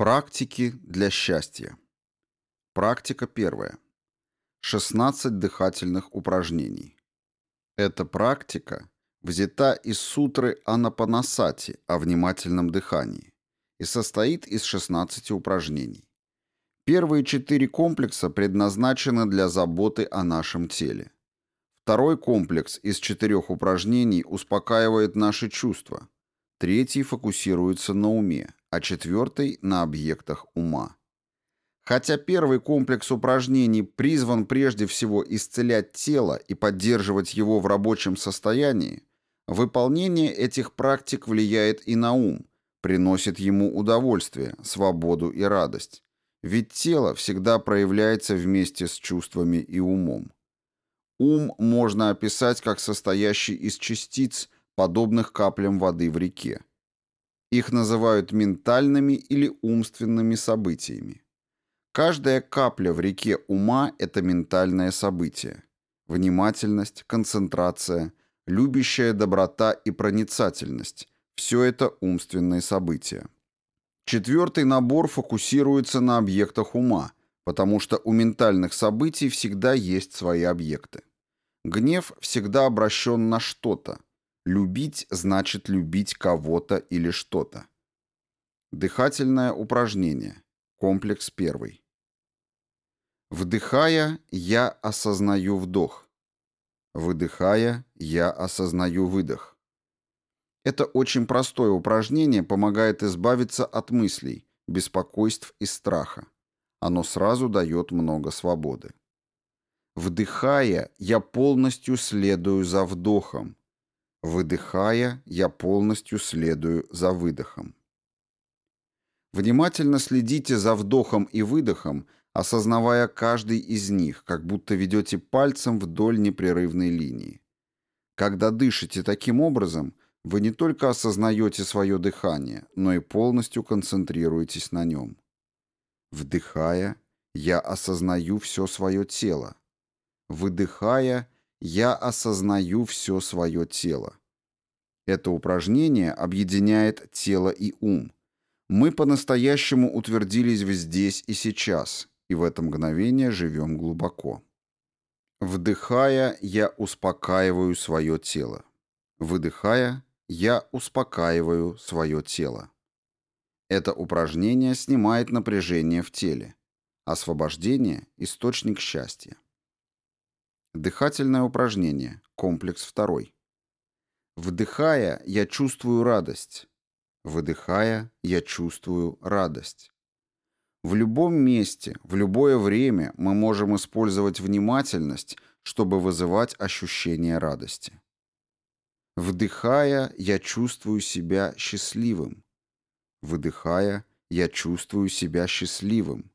Практики для счастья. Практика первая. 16 дыхательных упражнений. Эта практика взята из сутры Анапанасати о внимательном дыхании и состоит из 16 упражнений. Первые четыре комплекса предназначены для заботы о нашем теле. Второй комплекс из четырех упражнений успокаивает наши чувства. Третий фокусируется на уме, а четвертый – на объектах ума. Хотя первый комплекс упражнений призван прежде всего исцелять тело и поддерживать его в рабочем состоянии, выполнение этих практик влияет и на ум, приносит ему удовольствие, свободу и радость. Ведь тело всегда проявляется вместе с чувствами и умом. Ум можно описать как состоящий из частиц, подобных каплям воды в реке. Их называют ментальными или умственными событиями. Каждая капля в реке ума – это ментальное событие. Внимательность, концентрация, любящая доброта и проницательность – все это умственные события. Четвертый набор фокусируется на объектах ума, потому что у ментальных событий всегда есть свои объекты. Гнев всегда обращен на что-то. Любить значит любить кого-то или что-то. Дыхательное упражнение. Комплекс первый. Вдыхая, я осознаю вдох. Выдыхая, я осознаю выдох. Это очень простое упражнение помогает избавиться от мыслей, беспокойств и страха. Оно сразу дает много свободы. Вдыхая, я полностью следую за вдохом. Выдыхая, я полностью следую за выдохом. Внимательно следите за вдохом и выдохом, осознавая каждый из них, как будто ведете пальцем вдоль непрерывной линии. Когда дышите таким образом, вы не только осознаете свое дыхание, но и полностью концентрируетесь на нем. Вдыхая, я осознаю все свое тело. Выдыхая, я осознаю все свое тело. Это упражнение объединяет тело и ум. Мы по-настоящему утвердились в здесь и сейчас, и в это мгновение живем глубоко. Вдыхая, я успокаиваю свое тело. Выдыхая, я успокаиваю свое тело. Это упражнение снимает напряжение в теле. Освобождение – источник счастья. Дыхательное упражнение. Комплекс второй. Вдыхая, я чувствую радость. Выдыхая, я чувствую радость. В любом месте, в любое время мы можем использовать внимательность, чтобы вызывать ощущение радости. Вдыхая, я чувствую себя счастливым. Выдыхая, я чувствую себя счастливым.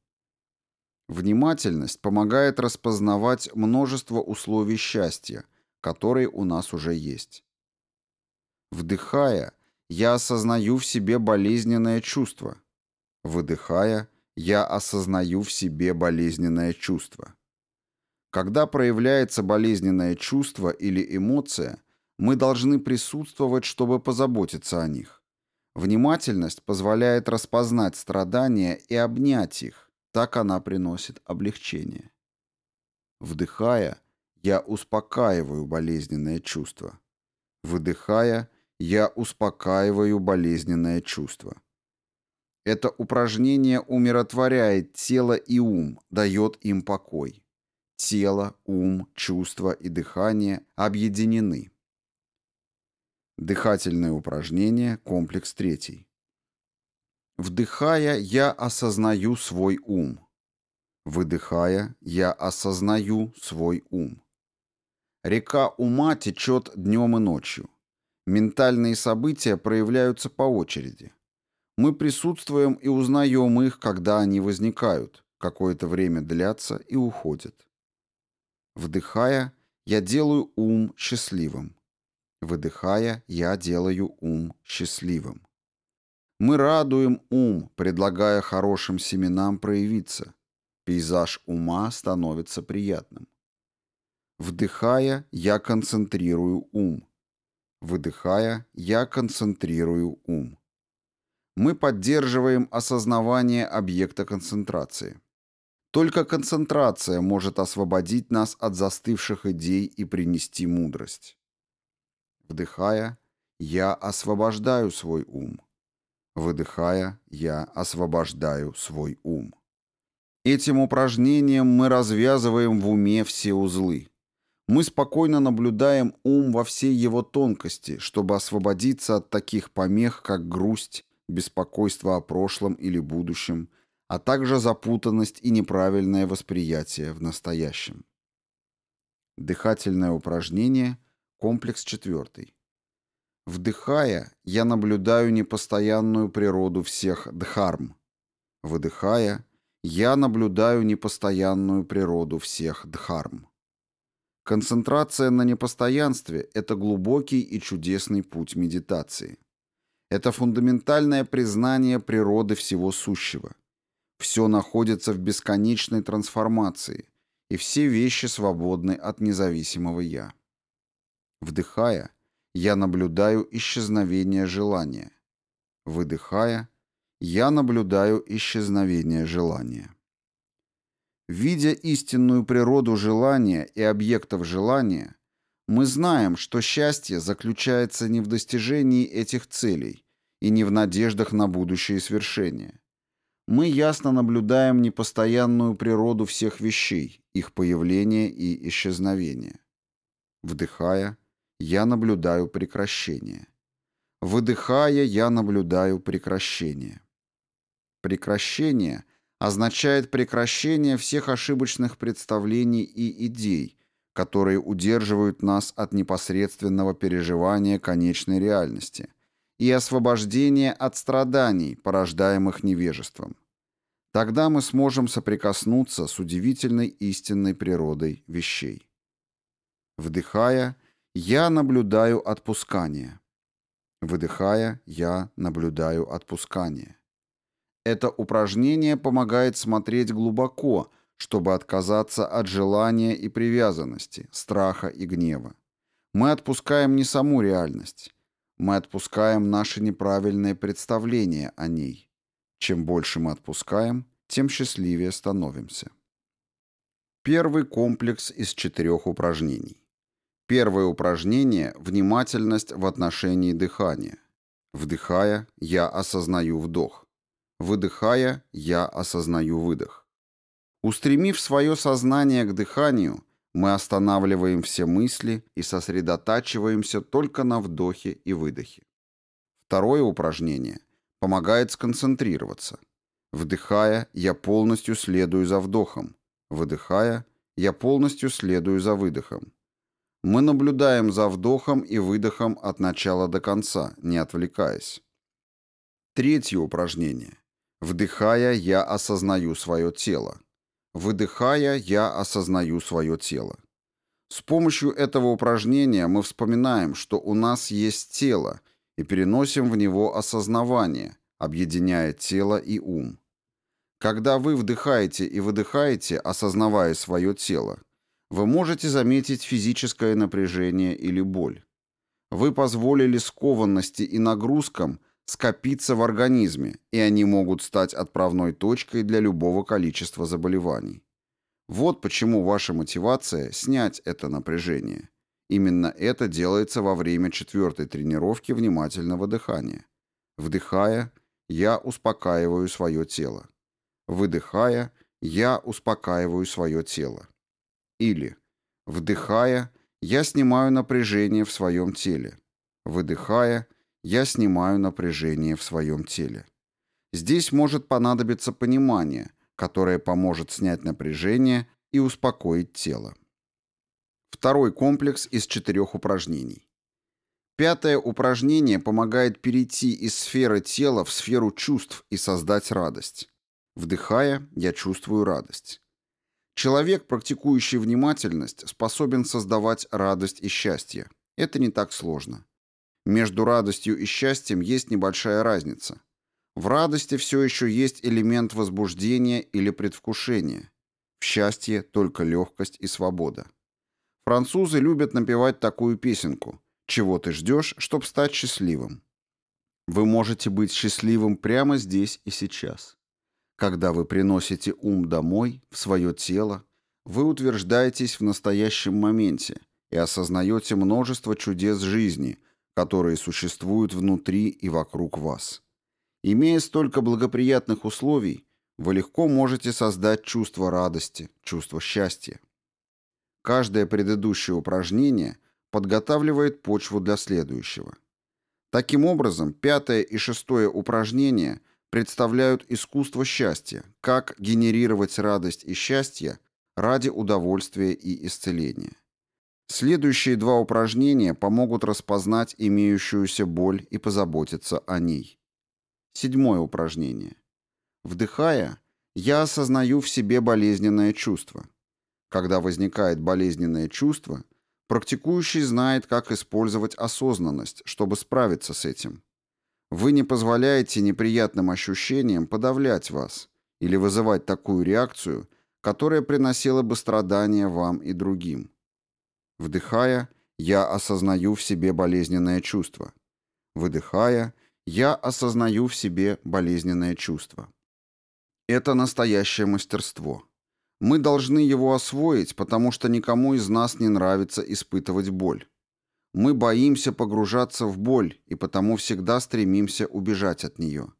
Внимательность помогает распознавать множество условий счастья, которые у нас уже есть. Вдыхая, я осознаю в себе болезненное чувство. Выдыхая, я осознаю в себе болезненное чувство. Когда проявляется болезненное чувство или эмоция, мы должны присутствовать, чтобы позаботиться о них. Внимательность позволяет распознать страдания и обнять их, так она приносит облегчение. Вдыхая, я успокаиваю болезненное чувство. Выдыхая, я успокаиваю болезненное чувство. Это упражнение умиротворяет тело и ум, дает им покой. Тело, ум, чувство и дыхание объединены. Дыхательное упражнение, комплекс третий. Вдыхая, я осознаю свой ум. Выдыхая, я осознаю свой ум. Река ума течет днем и ночью. Ментальные события проявляются по очереди. Мы присутствуем и узнаем их, когда они возникают, какое-то время длятся и уходят. Вдыхая, я делаю ум счастливым. Выдыхая, я делаю ум счастливым. Мы радуем ум, предлагая хорошим семенам проявиться. Пейзаж ума становится приятным. Вдыхая, я концентрирую ум. Выдыхая, я концентрирую ум. мы поддерживаем осознавание объекта концентрации. Только концентрация может освободить нас от застывших идей и принести мудрость. Вдыхая, я освобождаю свой ум. Выдыхая, я освобождаю свой ум. Этим упражнением мы развязываем в уме все узлы. Мы спокойно наблюдаем ум во всей его тонкости, чтобы освободиться от таких помех, как грусть, беспокойство о прошлом или будущем, а также запутанность и неправильное восприятие в настоящем. Дыхательное упражнение, комплекс четвертый. Вдыхая, я наблюдаю непостоянную природу всех дхарм. Выдыхая, я наблюдаю непостоянную природу всех дхарм. Концентрация на непостоянстве – это глубокий и чудесный путь медитации. Это фундаментальное признание природы всего сущего. Все находится в бесконечной трансформации, и все вещи свободны от независимого «я». Вдыхая, я наблюдаю исчезновение желания. Выдыхая, я наблюдаю исчезновение желания. Видя истинную природу желания и объектов желания, мы знаем, что счастье заключается не в достижении этих целей и не в надеждах на будущее свершение. Мы ясно наблюдаем непостоянную природу всех вещей, их появление и исчезновение. Вдыхая, я наблюдаю прекращение. Выдыхая, я наблюдаю прекращение. Прекращение означает прекращение всех ошибочных представлений и идей, которые удерживают нас от непосредственного переживания конечной реальности, и освобождение от страданий, порождаемых невежеством. Тогда мы сможем соприкоснуться с удивительной истинной природой вещей. Вдыхая, я наблюдаю отпускание. Выдыхая, я наблюдаю отпускание. Это упражнение помогает смотреть глубоко, чтобы отказаться от желания и привязанности, страха и гнева. Мы отпускаем не саму реальность. Мы отпускаем наши неправильные представления о ней. Чем больше мы отпускаем, тем счастливее становимся. Первый комплекс из четырех упражнений. Первое упражнение – внимательность в отношении дыхания. Вдыхая, я осознаю вдох. Выдыхая, я осознаю выдох. Устремив свое сознание к дыханию, мы останавливаем все мысли и сосредотачиваемся только на вдохе и выдохе. Второе упражнение помогает сконцентрироваться. Вдыхая, я полностью следую за вдохом. Выдыхая, я полностью следую за выдохом. Мы наблюдаем за вдохом и выдохом от начала до конца, не отвлекаясь. Третье упражнение. Вдыхая, я осознаю свое тело. Выдыхая, я осознаю свое тело. С помощью этого упражнения мы вспоминаем, что у нас есть тело, и переносим в него осознавание, объединяя тело и ум. Когда вы вдыхаете и выдыхаете, осознавая свое тело, вы можете заметить физическое напряжение или боль. Вы позволили скованности и нагрузкам скопиться в организме, и они могут стать отправной точкой для любого количества заболеваний. Вот почему ваша мотивация – снять это напряжение. Именно это делается во время четвертой тренировки внимательного дыхания. Вдыхая, я успокаиваю свое тело. Выдыхая, я успокаиваю свое тело. Или, вдыхая, я снимаю напряжение в своем теле. Выдыхая, я снимаю напряжение в своем теле. Здесь может понадобиться понимание, которое поможет снять напряжение и успокоить тело. Второй комплекс из четырех упражнений. Пятое упражнение помогает перейти из сферы тела в сферу чувств и создать радость. Вдыхая, я чувствую радость. Человек, практикующий внимательность, способен создавать радость и счастье. Это не так сложно. Между радостью и счастьем есть небольшая разница. В радости все еще есть элемент возбуждения или предвкушения. В счастье только легкость и свобода. Французы любят напевать такую песенку «Чего ты ждешь, чтобы стать счастливым?». Вы можете быть счастливым прямо здесь и сейчас. Когда вы приносите ум домой, в свое тело, вы утверждаетесь в настоящем моменте и осознаете множество чудес жизни, которые существуют внутри и вокруг вас. Имея столько благоприятных условий, вы легко можете создать чувство радости, чувство счастья. Каждое предыдущее упражнение подготавливает почву для следующего. Таким образом, пятое и шестое упражнения представляют искусство счастья, как генерировать радость и счастье ради удовольствия и исцеления. Следующие два упражнения помогут распознать имеющуюся боль и позаботиться о ней. Седьмое упражнение. Вдыхая, я осознаю в себе болезненное чувство. Когда возникает болезненное чувство, практикующий знает, как использовать осознанность, чтобы справиться с этим. Вы не позволяете неприятным ощущениям подавлять вас или вызывать такую реакцию, которая приносила бы страдания вам и другим. Вдыхая, я осознаю в себе болезненное чувство. Выдыхая, я осознаю в себе болезненное чувство. Это настоящее мастерство. Мы должны его освоить, потому что никому из нас не нравится испытывать боль. Мы боимся погружаться в боль и потому всегда стремимся убежать от нее.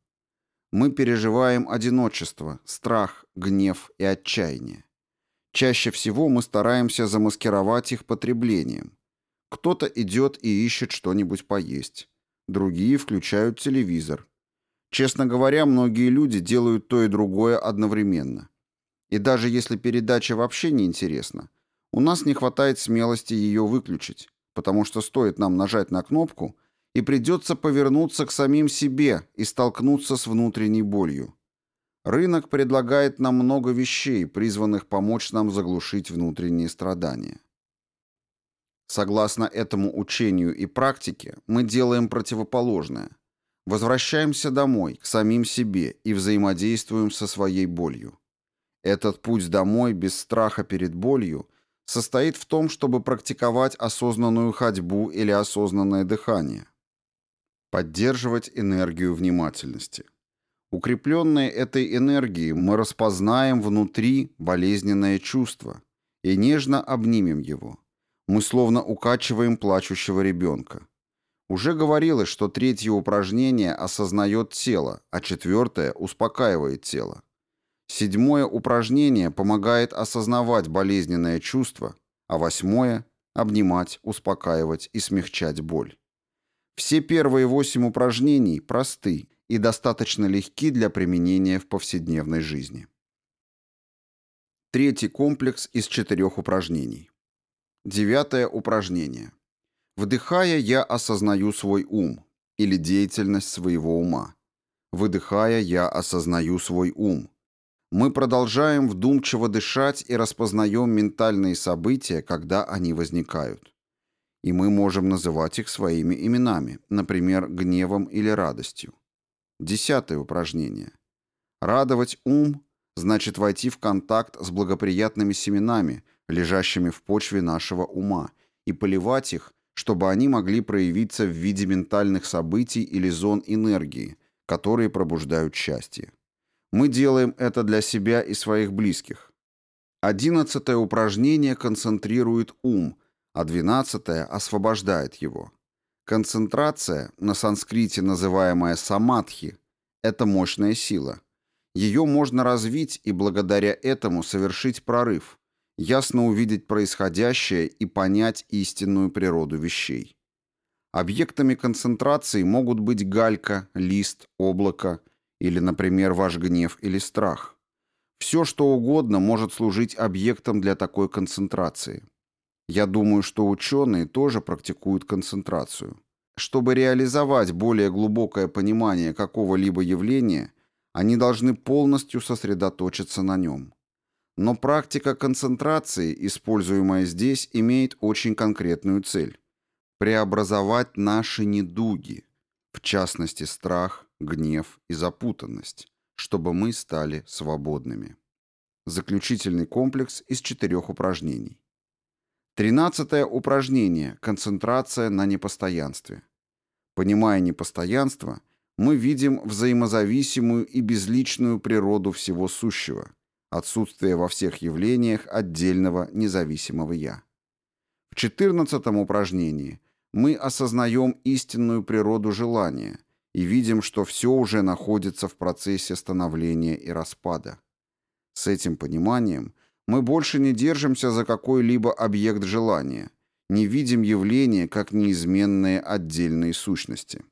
Мы переживаем одиночество, страх, гнев и отчаяние. Чаще всего мы стараемся замаскировать их потреблением. Кто-то идет и ищет что-нибудь поесть. Другие включают телевизор. Честно говоря, многие люди делают то и другое одновременно. И даже если передача вообще не интересна, у нас не хватает смелости ее выключить, потому что стоит нам нажать на кнопку, и придется повернуться к самим себе и столкнуться с внутренней болью. Рынок предлагает нам много вещей, призванных помочь нам заглушить внутренние страдания. Согласно этому учению и практике, мы делаем противоположное. Возвращаемся домой, к самим себе и взаимодействуем со своей болью. Этот путь домой без страха перед болью состоит в том, чтобы практиковать осознанную ходьбу или осознанное дыхание. Поддерживать энергию внимательности. Укрепленные этой энергией мы распознаем внутри болезненное чувство и нежно обнимем его. Мы словно укачиваем плачущего ребенка. Уже говорилось, что третье упражнение осознает тело, а четвертое успокаивает тело. Седьмое упражнение помогает осознавать болезненное чувство, а восьмое – обнимать, успокаивать и смягчать боль. Все первые восемь упражнений просты и достаточно легки для применения в повседневной жизни. Третий комплекс из четырех упражнений. Девятое упражнение. Вдыхая, я осознаю свой ум или деятельность своего ума. Выдыхая, я осознаю свой ум мы продолжаем вдумчиво дышать и распознаем ментальные события, когда они возникают. И мы можем называть их своими именами, например, гневом или радостью. Десятое упражнение. Радовать ум значит войти в контакт с благоприятными семенами, лежащими в почве нашего ума, и поливать их, чтобы они могли проявиться в виде ментальных событий или зон энергии, которые пробуждают счастье. Мы делаем это для себя и своих близких. Одиннадцатое упражнение концентрирует ум, а двенадцатое освобождает его. Концентрация, на санскрите называемая самадхи, это мощная сила. Ее можно развить и благодаря этому совершить прорыв, ясно увидеть происходящее и понять истинную природу вещей. Объектами концентрации могут быть галька, лист, облако – или, например, ваш гнев или страх. Все, что угодно, может служить объектом для такой концентрации. Я думаю, что ученые тоже практикуют концентрацию. Чтобы реализовать более глубокое понимание какого-либо явления, они должны полностью сосредоточиться на нем. Но практика концентрации, используемая здесь, имеет очень конкретную цель – преобразовать наши недуги, в частности страх, гнев и запутанность, чтобы мы стали свободными. Заключительный комплекс из четырех упражнений. Тринадцатое упражнение – концентрация на непостоянстве. Понимая непостоянство, мы видим взаимозависимую и безличную природу всего сущего, отсутствие во всех явлениях отдельного независимого «я». В четырнадцатом упражнении мы осознаем истинную природу желания и видим, что все уже находится в процессе становления и распада. С этим пониманием мы больше не держимся за какой-либо объект желания, не видим явления как неизменные отдельные сущности.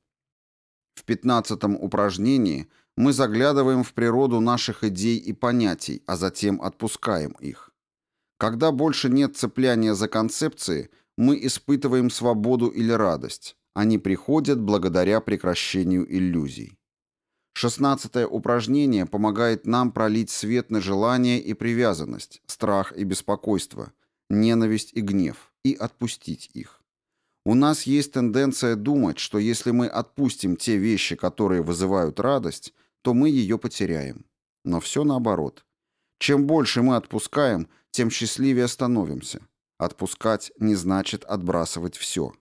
В пятнадцатом упражнении мы заглядываем в природу наших идей и понятий, а затем отпускаем их. Когда больше нет цепляния за концепции, мы испытываем свободу или радость. Они приходят благодаря прекращению иллюзий. Шестнадцатое упражнение помогает нам пролить свет на желание и привязанность, страх и беспокойство, ненависть и гнев, и отпустить их. У нас есть тенденция думать, что если мы отпустим те вещи, которые вызывают радость, то мы ее потеряем. Но все наоборот. Чем больше мы отпускаем, тем счастливее становимся. Отпускать не значит отбрасывать все.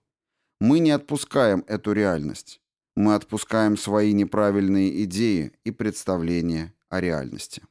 Мы не отпускаем эту реальность. Мы отпускаем свои неправильные идеи и представления о реальности.